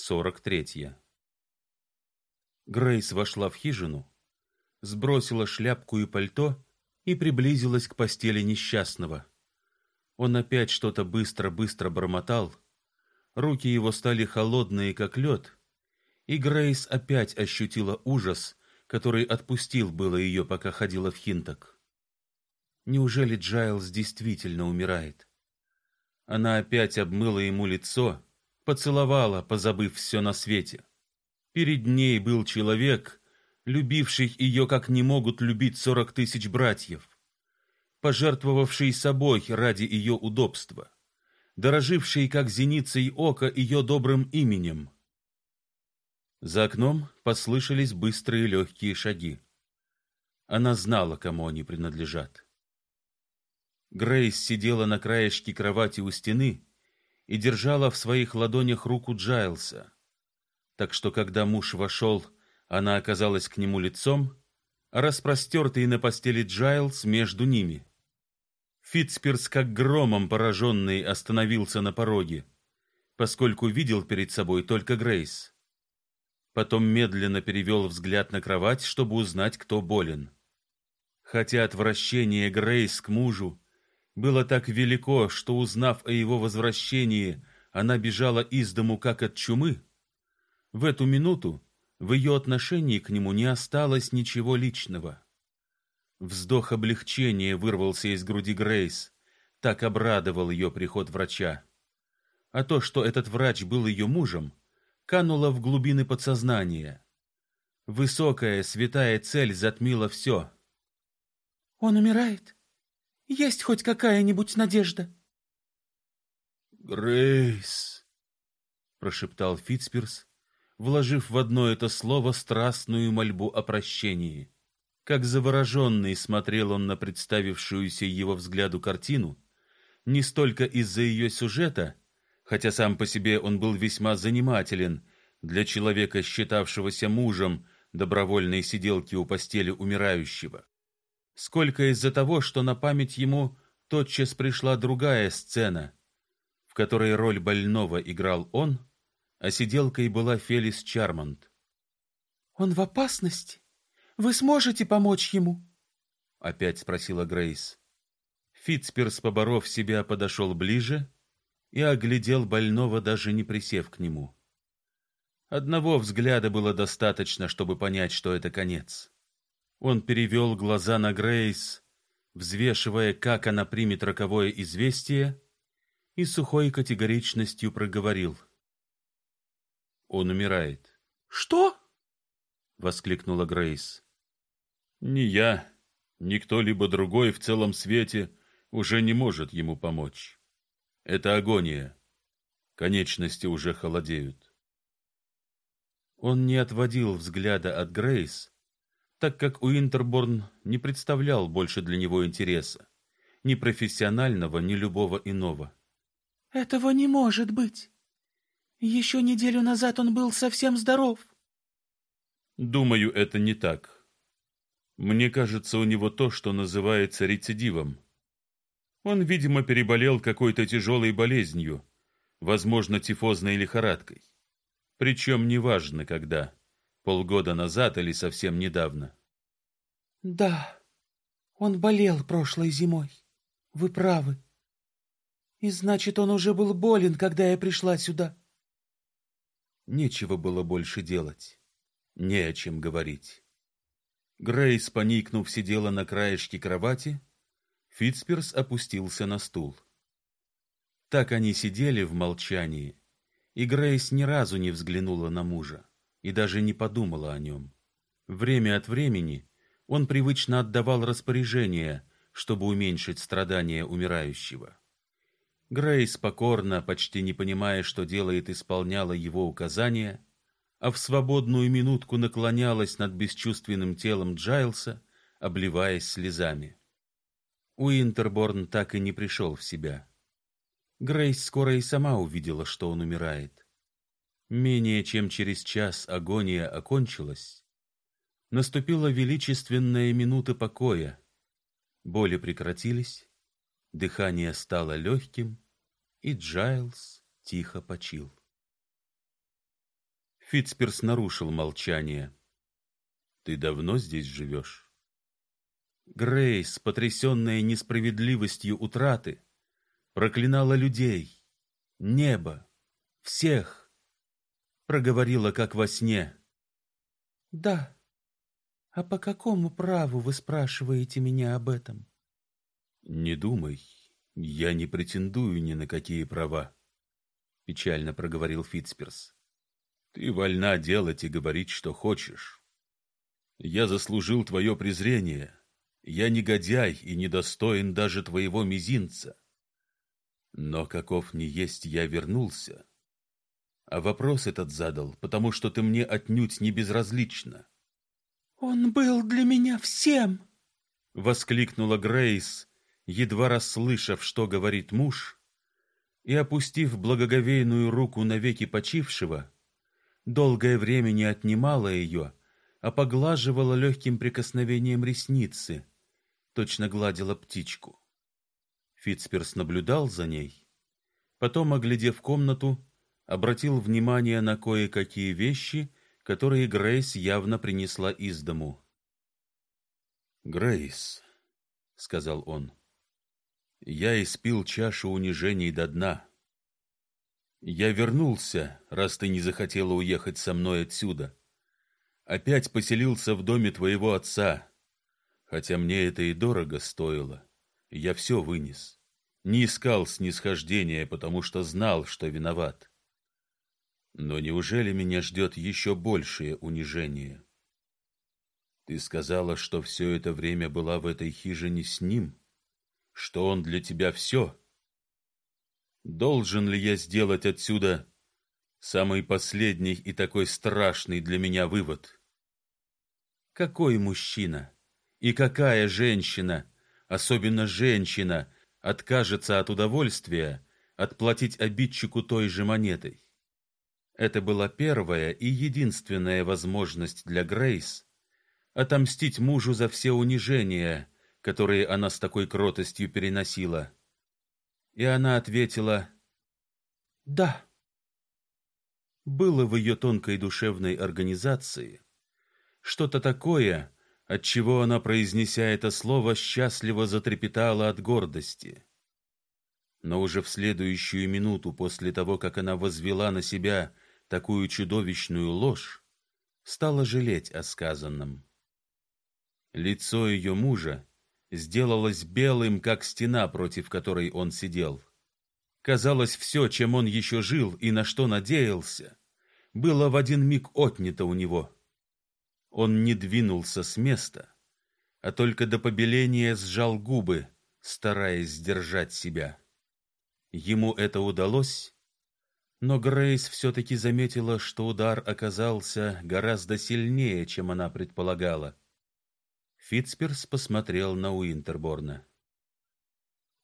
43. Грейс вошла в хижину, сбросила шляпку и пальто и приблизилась к постели несчастного. Он опять что-то быстро-быстро бормотал. Руки его стали холодные, как лед, и Грейс опять ощутила ужас, который отпустил было ее, пока ходила в Хинток. Неужели Джайлз действительно умирает? Она опять обмыла ему лицо поцеловала, позабыв все на свете. Перед ней был человек, любивший ее, как не могут любить сорок тысяч братьев, пожертвовавший собой ради ее удобства, дороживший, как зеницей ока, ее добрым именем. За окном послышались быстрые легкие шаги. Она знала, кому они принадлежат. Грейс сидела на краешке кровати у стены и держала в своих ладонях руку Джайлса. Так что когда муж вошел, она оказалась к нему лицом, а распростертый на постели Джайлс между ними. Фитцперс, как громом пораженный, остановился на пороге, поскольку видел перед собой только Грейс. Потом медленно перевел взгляд на кровать, чтобы узнать, кто болен. Хотя отвращение Грейс к мужу было так велико, что, узнав о его возвращении, она бежала из дому как от чумы. В эту минуту в ее отношении к нему не осталось ничего личного. Вздох облегчения вырвался из груди Грейс, так обрадовал ее приход врача. А то, что этот врач был ее мужем, кануло в глубины подсознания. Высокая святая цель затмила все. Он умирает, есть хоть какая-нибудь надежда? Грейс, прошептал Фитцперс, вложив в одно это слово страстную мольбу о прощении. Как завороженный смотрел он на представившуюся его взгляду картину, не столько из-за ее сюжета, хотя сам по себе он был весьма занимателен для человека, считавшегося мужем добровольной сиделки у постели умирающего, сколько из-за того, что на память ему тотчас пришла другая сцена, в которой роль больного играл он, а сиделкой была Фелис Чармонт. Он в опасности. Вы сможете помочь ему? опять спросила Грейс. Фитцперс, поборов себя, подошел ближе и оглядел больного, даже не присев к нему. Одного взгляда было достаточно, чтобы понять, что это конец. Он перевел глаза на Грейс, взвешивая, как она примет роковое известие, и сухой категоричностью проговорил: "Он умирает". "Что?" воскликнула Грейс. "Ни я, ни кто-либо другой в целом свете уже не может ему помочь. Это агония. Конечности уже холодеют". Он не отводил взгляда от Грейс, так как Уинтерборн не представлял больше для него интереса, ни профессионального, ни любого иного. Этого не может быть. Еще неделю назад он был совсем здоров. Думаю, это не так. Мне кажется, у него то, что называется рецидивом. Он, видимо, переболел какой-то тяжелой болезнью, возможно, тифозной лихорадкой. Причем неважно когда полгода назад или совсем недавно. Да. Он болел прошлой зимой. Вы правы. И значит, он уже был болен, когда я пришла сюда. Нечего было больше делать. Не о чем говорить. Грейс, поникнув, сидела на краешке кровати. Фитцперс опустился на стул. Так они сидели в молчании, и Грейс ни разу не взглянула на мужа и даже не подумала о нем. Время от времени он привычно отдавал распоряжения, чтобы уменьшить страдания умирающего. Грейс покорно, почти не понимая, что делает, исполняла его указания, а в свободную минутку наклонялась над бесчувственным телом Джайлса, обливаясь слезами. Уинтерборн так и не пришел в себя. Грейс скоро и сама увидела, что он умирает. Менее чем через час агония окончилась. Наступила величественная минута покоя. Боли прекратились, дыхание стало легким, и Джайлс тихо почил. Фитцперс нарушил молчание. Ты давно здесь живешь?» Грейс, потрясенная несправедливостью утраты, проклинала людей, небо, всех, проговорила как во сне. Да. А по какому праву вы спрашиваете меня об этом? Не думай, я не претендую ни на какие права, печально проговорил Фитцперс. Ты вольна делать и говорить, что хочешь. Я заслужил твое презрение. Я негодяй и недостоин даже твоего мизинца. Но каков ни есть, я вернулся. А вопрос этот задал, потому что ты мне отнюдь не безразлична. Он был для меня всем, воскликнула Грейс, едва расслышав, что говорит муж, и опустив благоговейную руку на веки почившего, долгое время не отнимала ее, а поглаживала легким прикосновением ресницы, точно гладила птичку. Фитцперс наблюдал за ней, потом, оглядев комнату, обратил внимание на кое-какие вещи, которые Грейс явно принесла из дому. «Грейс», — сказал он, — «я испил чашу унижений до дна. Я вернулся, раз ты не захотела уехать со мной отсюда. Опять поселился в доме твоего отца, хотя мне это и дорого стоило. Я все вынес. Не искал снисхождения, потому что знал, что виноват. Но неужели меня ждет еще большее унижение? Ты сказала, что все это время была в этой хижине с ним, что он для тебя все. Должен ли я сделать отсюда самый последний и такой страшный для меня вывод? Какой мужчина и какая женщина, особенно женщина, откажется от удовольствия отплатить обидчику той же монетой? Это была первая и единственная возможность для Грейс отомстить мужу за все унижения, которые она с такой кротостью переносила. И она ответила «Да». Было в ее тонкой душевной организации что-то такое, от чего она, произнеся это слово, счастливо затрепетала от гордости. Но уже в следующую минуту после того, как она возвела на себя такую чудовищную ложь, стала жалеть о сказанном. Лицо ее мужа сделалось белым, как стена, против которой он сидел. Казалось, все, чем он еще жил и на что надеялся, было в один миг отнято у него. Он не двинулся с места, а только до побеления сжал губы, стараясь сдержать себя. Ему это удалось, но Грейс все-таки заметила, что удар оказался гораздо сильнее, чем она предполагала. Фитцперс посмотрел на Уинтерборна.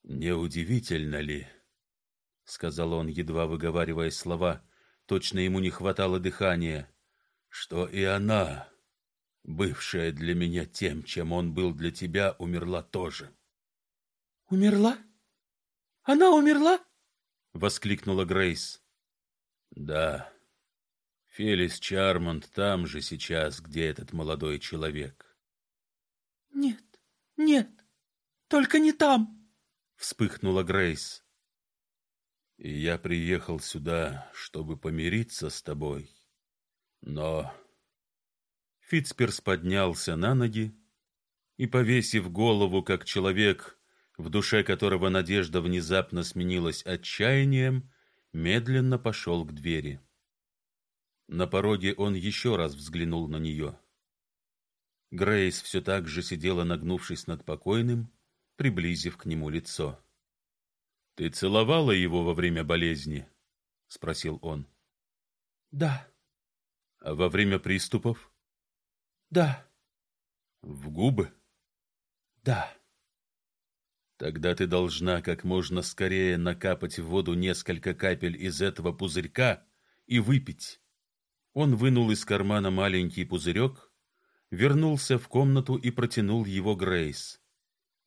«Неудивительно ли?» — сказал он, едва выговаривая слова, точно ему не хватало дыхания, — «что и она, бывшая для меня тем, чем он был для тебя, умерла тоже». «Умерла? Она умерла?» — воскликнула Грейс. Да. Фелис Чармонт там же сейчас, где этот молодой человек. Нет, нет, только не там, вспыхнула Грейс. И я приехал сюда, чтобы помириться с тобой. Но Фитцперс поднялся на ноги и, повесив голову, как человек, в душе которого надежда внезапно сменилась отчаянием, медленно пошел к двери. На пороге он еще раз взглянул на нее. Грейс все так же сидела, нагнувшись над покойным, приблизив к нему лицо. — Ты целовала его во время болезни? — спросил он. — Да. — А во время приступов? — Да. — В губы? — Да. Тогда ты должна как можно скорее накапать в воду несколько капель из этого пузырька и выпить. Он вынул из кармана маленький пузырек, вернулся в комнату и протянул его Грейс.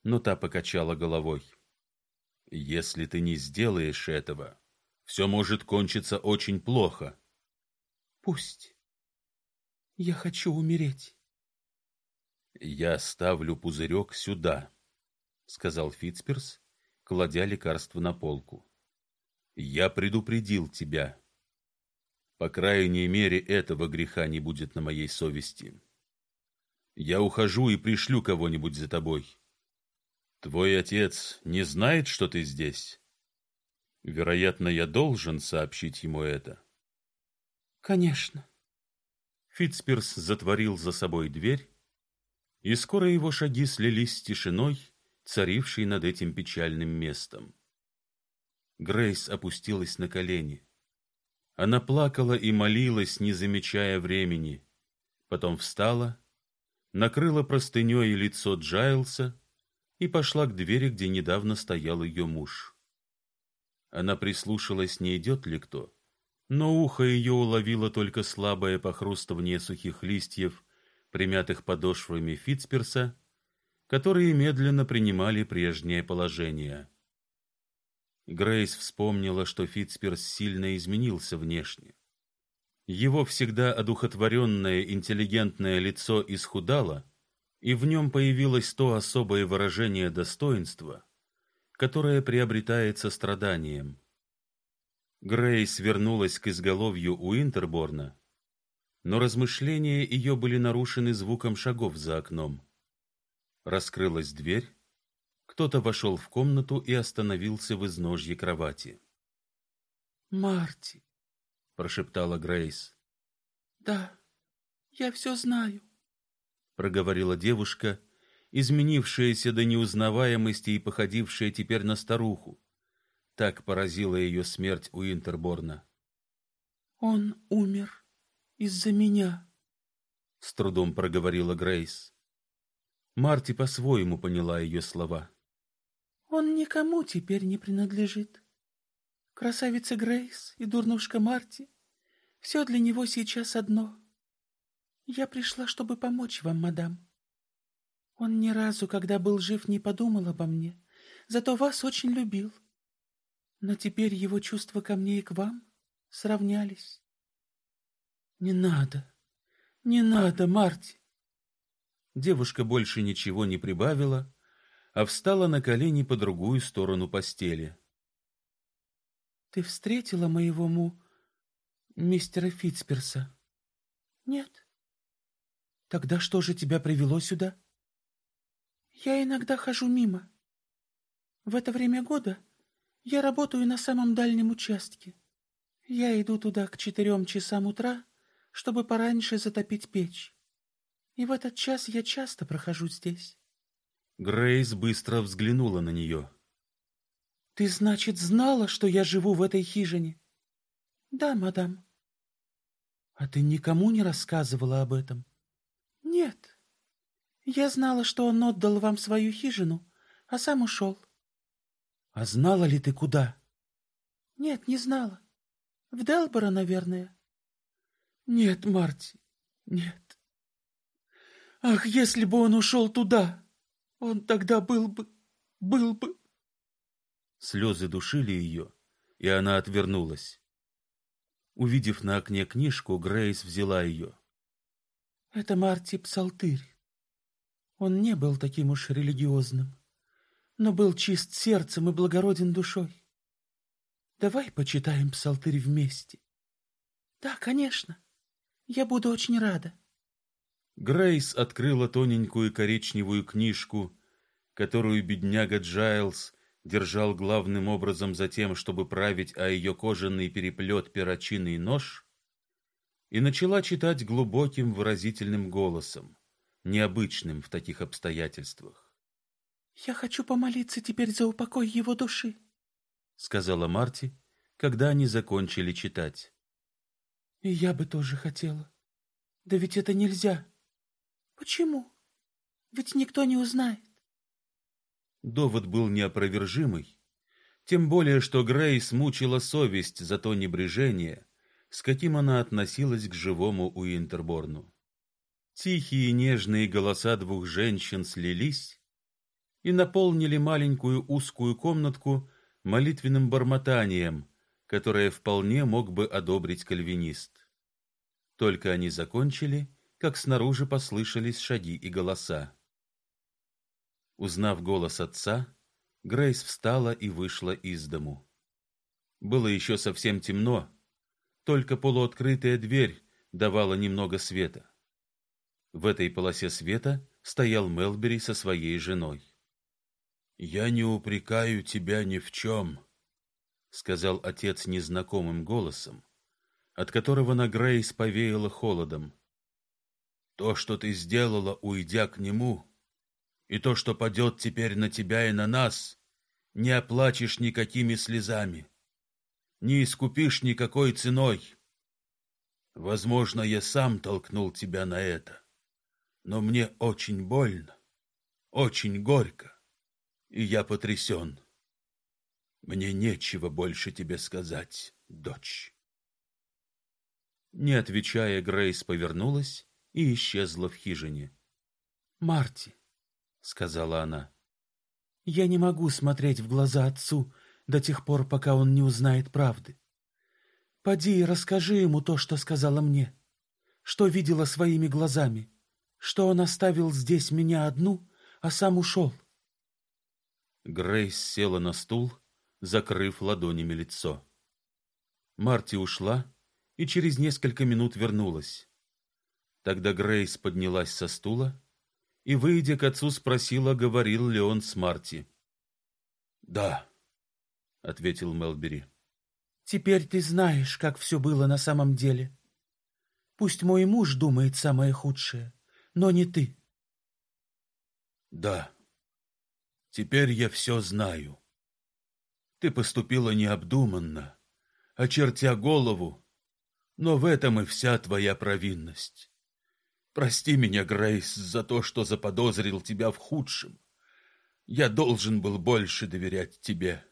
Но та покачала головой. Если ты не сделаешь этого, все может кончиться очень плохо. Пусть. Я хочу умереть. Я ставлю пузырек сюда, сказал Фитцперс, кладя лекарство на полку. Я предупредил тебя. По крайней мере, этого греха не будет на моей совести. Я ухожу и пришлю кого-нибудь за тобой. Твой отец не знает, что ты здесь? Вероятно, я должен сообщить ему это. Конечно. Фитцперс затворил за собой дверь, и скоро его шаги слились с тишиной, царившей над этим печальным местом. Грейс опустилась на колени. Она плакала и молилась, не замечая времени. Потом встала, накрыла простыней лицо Джайлса и пошла к двери, где недавно стоял ее муж. Она прислушалась, не идет ли кто, но ухо ее уловило только слабое похрустывание сухих листьев, примятых подошвами Фитцперса, которые медленно принимали прежнее положение. Грейс вспомнила, что Фитцперс сильно изменился внешне. Его всегда одухотворенное интеллигентное лицо исхудало, и в нем появилось то особое выражение достоинства, которое приобретается страданием. Грейс вернулась к изголовью Уинтерборна, но размышления ее были нарушены звуком шагов за окном. Раскрылась дверь, кто-то вошел в комнату и остановился в изножье кровати. «Марти», — прошептала Грейс. «Да, я все знаю», — проговорила девушка, изменившаяся до неузнаваемости и походившая теперь на старуху. Так поразила ее смерть у Интерборна. «Он умер из-за меня», — с трудом проговорила Грейс. Марти по-своему поняла ее слова. Он никому теперь не принадлежит. Красавица Грейс и дурнушка Марти — все для него сейчас одно. Я пришла, чтобы помочь вам, мадам. Он ни разу, когда был жив, не подумал обо мне, зато вас очень любил. Но теперь его чувства ко мне и к вам сравнялись. Не надо, не надо, Марти. Девушка больше ничего не прибавила, а встала на колени по другую сторону постели. Ты встретила моего му мистера Фитцперса? Нет. Тогда что же тебя привело сюда? Я иногда хожу мимо. В это время года я работаю на самом дальнем участке. Я иду туда к четырем часам утра, чтобы пораньше затопить печь. И в этот час я часто прохожу здесь. Грейс быстро взглянула на нее. Ты, значит, знала, что я живу в этой хижине? Да, мадам. А ты никому не рассказывала об этом? Нет. Я знала, что он отдал вам свою хижину, а сам ушел. А знала ли ты куда? Нет, не знала. В Делборо, наверное. Нет, Марти, нет. Ах, если бы он ушел туда! Он тогда был бы... был бы... Слезы душили ее, и она отвернулась. Увидев на окне книжку, Грейс взяла ее. Это Марти Псалтырь. Он не был таким уж религиозным, но был чист сердцем и благороден душой. Давай почитаем Псалтырь вместе. Да, конечно. Я буду очень рада. Грейс открыла тоненькую коричневую книжку, которую бедняга Джайлс держал главным образом за тем, чтобы править о ее кожаный переплет перочинный нож, и начала читать глубоким выразительным голосом, необычным в таких обстоятельствах. «Я хочу помолиться теперь за упокой его души», — сказала Марти, когда они закончили читать. «И я бы тоже хотела. Да ведь это нельзя». Почему? Ведь никто не узнает. Довод был неопровержимый, тем более что Грейс мучила совесть за то небрежение, с каким она относилась к живому Уинтерборну. Тихие нежные голоса двух женщин слились и наполнили маленькую узкую комнатку молитвенным бормотанием, которое вполне мог бы одобрить кальвинист. Только они закончили, как снаружи послышались шаги и голоса. Узнав голос отца, Грейс встала и вышла из дому. Было еще совсем темно, только полуоткрытая дверь давала немного света. В этой полосе света стоял Мелбери со своей женой. «Я не упрекаю тебя ни в чем», — сказал отец незнакомым голосом, от которого на Грейс повеяло холодом. «То, что ты сделала, уйдя к нему, и то, что падет теперь на тебя и на нас, не оплачешь никакими слезами, не искупишь никакой ценой. Возможно, я сам толкнул тебя на это, но мне очень больно, очень горько, и я потрясен. Мне нечего больше тебе сказать, дочь. Не отвечая, Грейс повернулась и исчезла в хижине. Марти, сказала она. Я не могу смотреть в глаза отцу до тех пор, пока он не узнает правды. Поди и расскажи ему то, что сказала мне, что видела своими глазами, что он оставил здесь меня одну, а сам ушел. Грейс села на стул, закрыв ладонями лицо. Марти ушла и через несколько минут вернулась. Тогда Грейс поднялась со стула и, выйдя к отцу, спросила, говорил ли он с Марти. «Да», — ответил Мелбери. «Теперь ты знаешь, как все было на самом деле. Пусть мой муж думает самое худшее, но не ты». «Да, теперь я все знаю. Ты поступила необдуманно, очертя голову, но в этом и вся твоя провинность. Прости меня, Грейс, за то, что заподозрил тебя в худшем. Я должен был больше доверять тебе.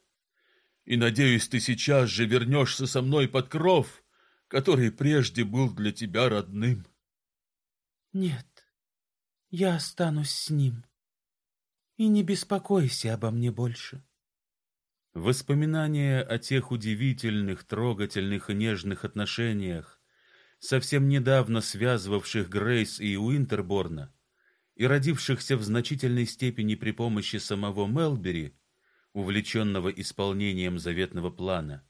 И надеюсь, ты сейчас же вернешься со мной под кров, который прежде был для тебя родным. Нет, я останусь с ним. И не беспокойся обо мне больше. Воспоминания о тех удивительных, трогательных и нежных отношениях, совсем недавно связывавших Грейс и Уинтерборна и родившихся в значительной степени при помощи самого Мелбери, увлеченного исполнением заветного плана,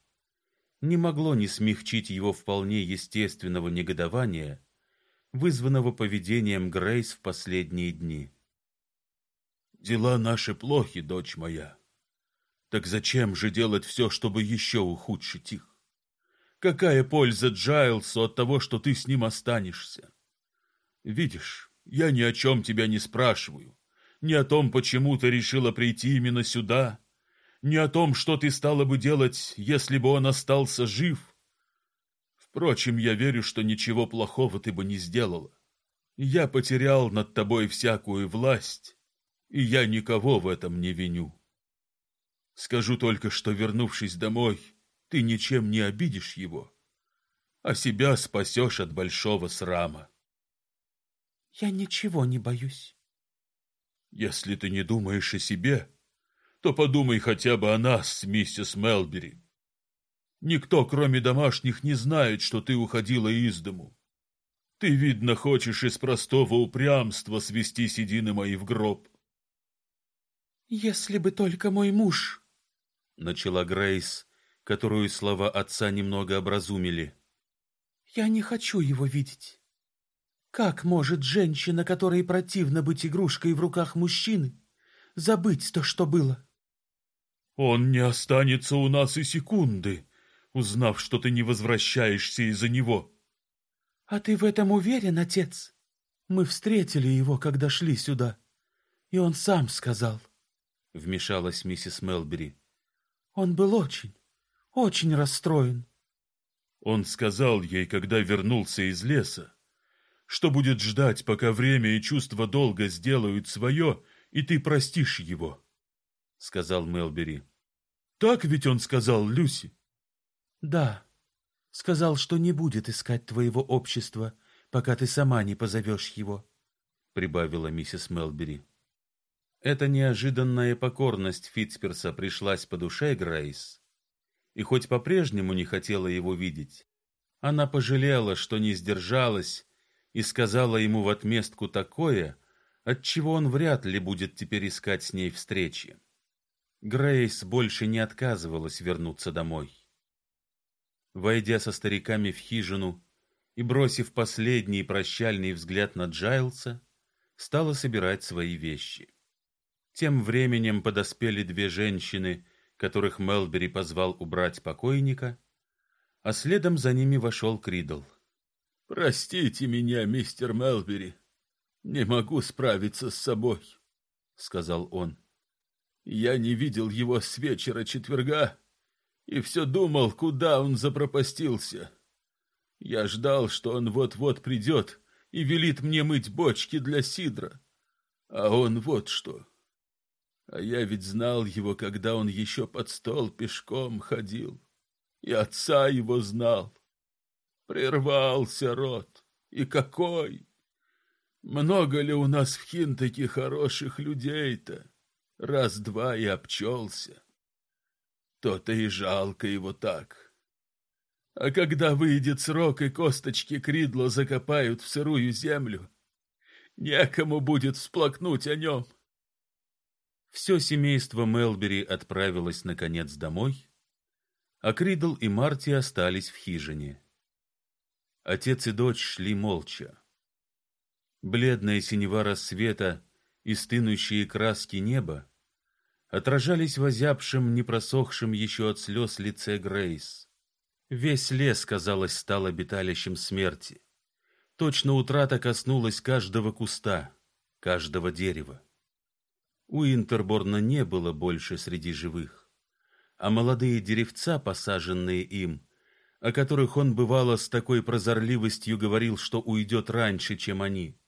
не могло не смягчить его вполне естественного негодования, вызванного поведением Грейс в последние дни. Дела наши плохи, дочь моя. Так зачем же делать все, чтобы еще ухудшить их? Какая польза Джайлсу от того, что ты с ним останешься? Видишь, я ни о чем тебя не спрашиваю. Ни о том, почему ты решила прийти именно сюда. Ни о том, что ты стала бы делать, если бы он остался жив. Впрочем, я верю, что ничего плохого ты бы не сделала. Я потерял над тобой всякую власть, и я никого в этом не виню. Скажу только, что, вернувшись домой, ты ничем не обидишь его, а себя спасешь от большого срама. Я ничего не боюсь. Если ты не думаешь о себе, то подумай хотя бы о нас, миссис Мелбери. Никто, кроме домашних, не знает, что ты уходила из дому. Ты, видно, хочешь из простого упрямства свести седины мои в гроб. Если бы только мой муж, начала Грейс, которую слова отца немного образумили. Я не хочу его видеть. Как может женщина, которой противно быть игрушкой в руках мужчины, забыть то, что было? Он не останется у нас и секунды, узнав, что ты не возвращаешься из-за него. А ты в этом уверен, отец? Мы встретили его, когда шли сюда, и он сам сказал. Вмешалась миссис Мелбери. Он был очень, очень расстроен. Он сказал ей, когда вернулся из леса, что будет ждать, пока время и чувство долга сделают свое, и ты простишь его, — сказал Мелбери. Так ведь он сказал Люси? Да, сказал, что не будет искать твоего общества, пока ты сама не позовешь его, — прибавила миссис Мелбери. Эта неожиданная покорность Фитцперса пришлась по душе Грейс, и хоть по-прежнему не хотела его видеть, Она пожалела, что не сдержалась, и сказала ему в отместку такое, от чего он вряд ли будет теперь искать с ней встречи. Грейс больше не отказывалась вернуться домой. Войдя со стариками в хижину и бросив последний прощальный взгляд на Джайлса, стала собирать свои вещи. Тем временем подоспели две женщины, которых Мелбери позвал убрать покойника, а следом за ними вошел Кридл. Простите меня, мистер Мелбери, не могу справиться с собой, сказал он. Я не видел его с вечера четверга и все думал, куда он запропастился. Я ждал, что он вот-вот придет и велит мне мыть бочки для сидра. А он вот что. А я ведь знал его, когда он еще под стол пешком ходил. И отца его знал. Прервался род. И какой! Много ли у нас в Хинтаке хороших людей-то? Раз-два и обчелся. То-то и жалко его так. А когда выйдет срок и косточки Кридло закопают в сырую землю, некому будет всплакнуть о нем. Все семейство Мелбери отправилось наконец домой, а Кридл и Марти остались в хижине. Отец и дочь шли молча. Бледная синева рассвета и стынущие краски неба отражались в озябшем, не просохшем еще от слез лице Грейс. Весь лес, казалось, стал обиталищем смерти. Точно утрата коснулась каждого куста, каждого дерева. У Интерборна не было больше среди живых, а молодые деревца, посаженные им, о которых он бывало с такой прозорливостью говорил, что уйдет раньше, чем они,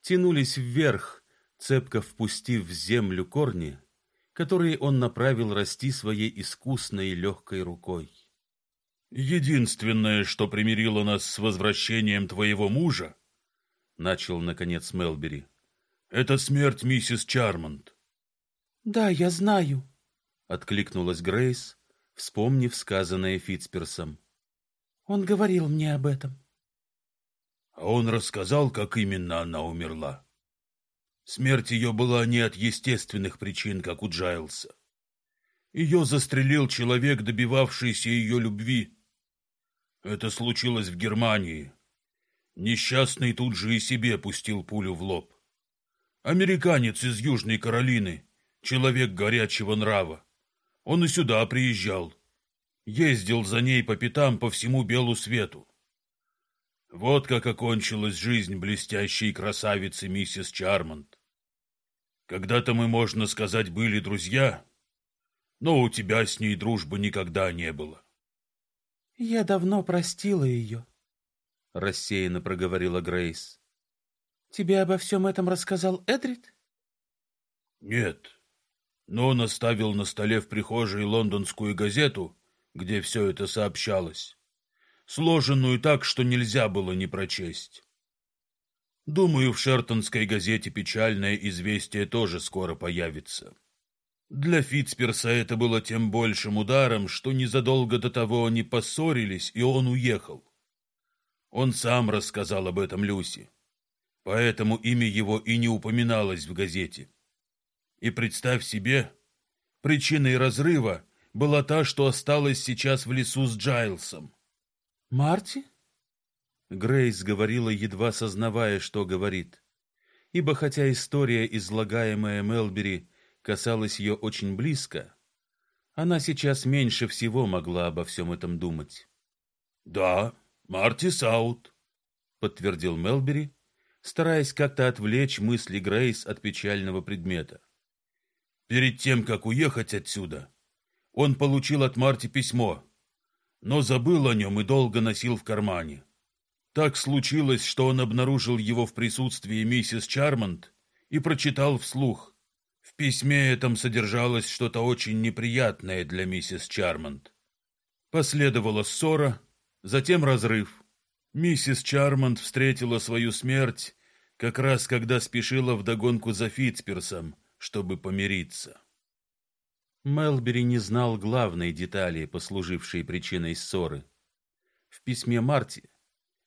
тянулись вверх, цепко впустив в землю корни, которые он направил расти своей искусной легкой рукой. Единственное, что примирило нас с возвращением твоего мужа, начал наконец Мелбери. Это смерть миссис Чармонт. Да, я знаю, откликнулась Грейс, вспомнив сказанное Фитцперсом. Он говорил мне об этом. А он рассказал, как именно она умерла. Смерть ее была не от естественных причин, как у Джайлса. Ее застрелил человек, добивавшийся ее любви. Это случилось в Германии. Несчастный тут же и себе пустил пулю в лоб. Американец из Южной Каролины, человек горячего нрава. Он и сюда приезжал. Ездил за ней по пятам по всему белу свету. Вот как окончилась жизнь блестящей красавицы миссис Чармонт. Когда-то мы, можно сказать, были друзья, но у тебя с ней дружбы никогда не было. Я давно простила ее, — рассеянно проговорила Грейс. Тебе обо всем этом рассказал Эдрид? Нет, но он оставил на столе в прихожей лондонскую газету, где все это сообщалось, сложенную так, что нельзя было не прочесть. Думаю, в Шертонской газете печальное известие тоже скоро появится. Для Фитцперса это было тем большим ударом, что незадолго до того они поссорились, и он уехал. Он сам рассказал об этом Люси поэтому имя его и не упоминалось в газете. И представь себе, причиной разрыва была та, что осталась сейчас в лесу с Джайлсом. Марти? Грейс говорила, едва сознавая, что говорит. Ибо хотя история, излагаемая Мелбери, касалась ее очень близко, она сейчас меньше всего могла обо всем этом думать. Да, Марти Саут, подтвердил Мелбери стараясь как-то отвлечь мысли Грейс от печального предмета. Перед тем, как уехать отсюда, он получил от Марти письмо, но забыл о нем и долго носил в кармане. Так случилось, что он обнаружил его в присутствии миссис Чармонт и прочитал вслух. В письме этом содержалось что-то очень неприятное для миссис Чармонт. Последовала ссора, затем разрыв. Миссис Чармонт встретила свою смерть как раз когда спешила вдогонку за Фитцперсом, чтобы помириться. Мелбери не знал главной детали, послужившей причиной ссоры. в письме Марти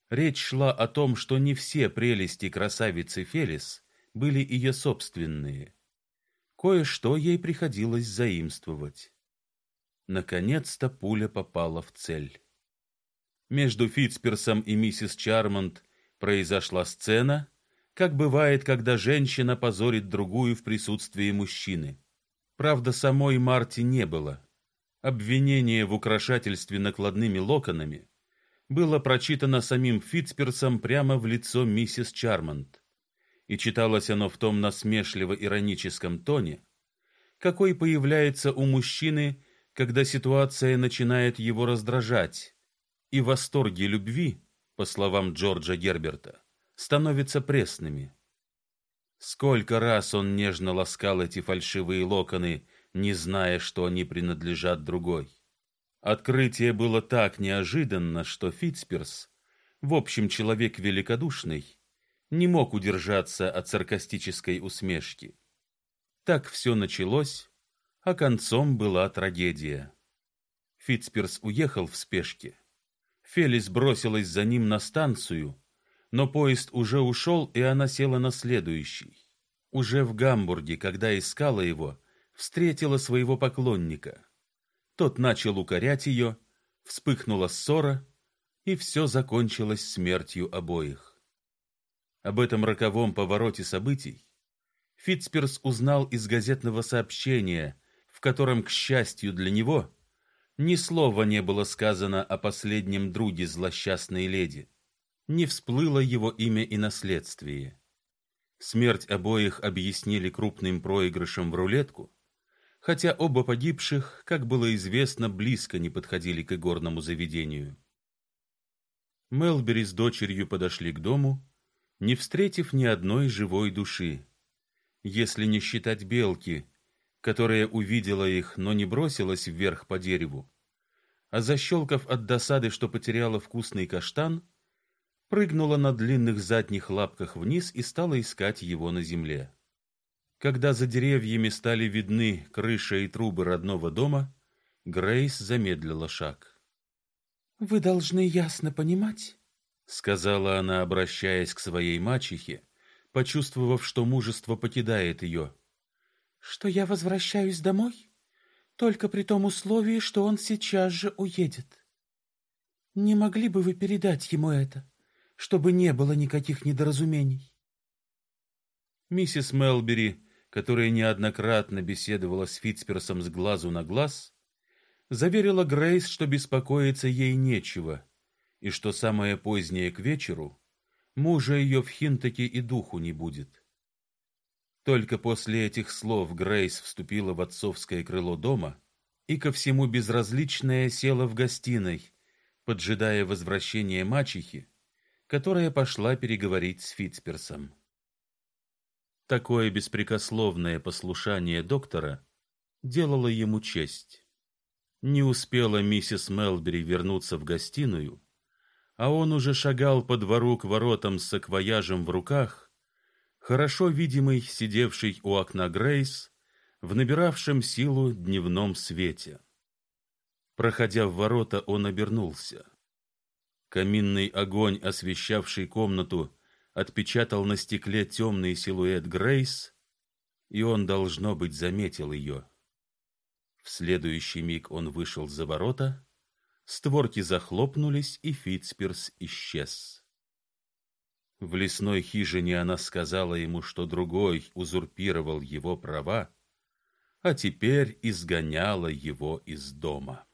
речь шла о том, что не все прелести красавицы Фелис были ее собственные. Кое-что ей приходилось заимствовать. Наконец-то пуля попала в цель. Между Фитцперсом и миссис Чармонт произошла сцена, как бывает, когда женщина позорит другую в присутствии мужчины. Правда, самой Марти не было. Обвинение в украшательстве накладными локонами было прочитано самим Фитцперсом прямо в лицо миссис Чармонт, и читалось оно в том насмешливо-ироническом тоне, какой появляется у мужчины, когда ситуация начинает его раздражать, и восторги любви, по словам Джорджа Герберта, становятся пресными. Сколько раз он нежно ласкал эти фальшивые локоны, не зная, что они принадлежат другой. Открытие было так неожиданно, что Фитцперс, в общем человек великодушный, не мог удержаться от саркастической усмешки. Так все началось, а концом была трагедия. Фитцперс уехал в спешке. Фелис бросилась за ним на станцию, но поезд уже ушел, и она села на следующий. Уже в Гамбурге, когда искала его, встретила своего поклонника. Тот начал укорять ее, вспыхнула ссора, и все закончилось смертью обоих. Об этом роковом повороте событий Фитцперс узнал из газетного сообщения, в котором, к счастью для него, ни слова не было сказано о последнем друге злосчастной леди не всплыло его имя и наследствие. Смерть обоих объяснили крупным проигрышем в рулетку, хотя оба погибших, как было известно, близко не подходили к игорному заведению. Мелбери с дочерью подошли к дому, не встретив ни одной живой души, если не считать белки, которая увидела их, но не бросилась вверх по дереву, а защелкав от досады, что потеряла вкусный каштан, прыгнула на длинных задних лапках вниз и стала искать его на земле. Когда за деревьями стали видны крыша и трубы родного дома, Грейс замедлила шаг. Вы должны ясно понимать, сказала она, обращаясь к своей мачехе, почувствовав, что мужество покидает ее. Что я возвращаюсь домой только при том условии, что он сейчас же уедет. Не могли бы вы передать ему это? Чтобы не было никаких недоразумений. Миссис Мелбери, которая неоднократно беседовала с Фитцперсом с глазу на глаз, заверила Грейс, что беспокоиться ей нечего, и что самое позднее к вечеру мужа ее в Хинтаке и духу не будет. Только после этих слов Грейс вступила в отцовское крыло дома и ко всему безразличная села в гостиной, поджидая возвращения мачехи, которая пошла переговорить с Фитцперсом. Такое беспрекословное послушание доктора делало ему честь. Не успела миссис Мелбери вернуться в гостиную, а он уже шагал по двору к воротам с саквояжем в руках, хорошо видимый, сидевший у окна Грейс, в набиравшем силу дневном свете. Проходя в ворота, он обернулся. Каминный огонь, освещавший комнату, отпечатал на стекле темный силуэт Грейс, и он должно быть заметил ее. В следующий миг он вышел за ворота, створки захлопнулись, и Фитцперс исчез. В лесной хижине она сказала ему, что другой узурпировал его права, а теперь изгоняла его из дома.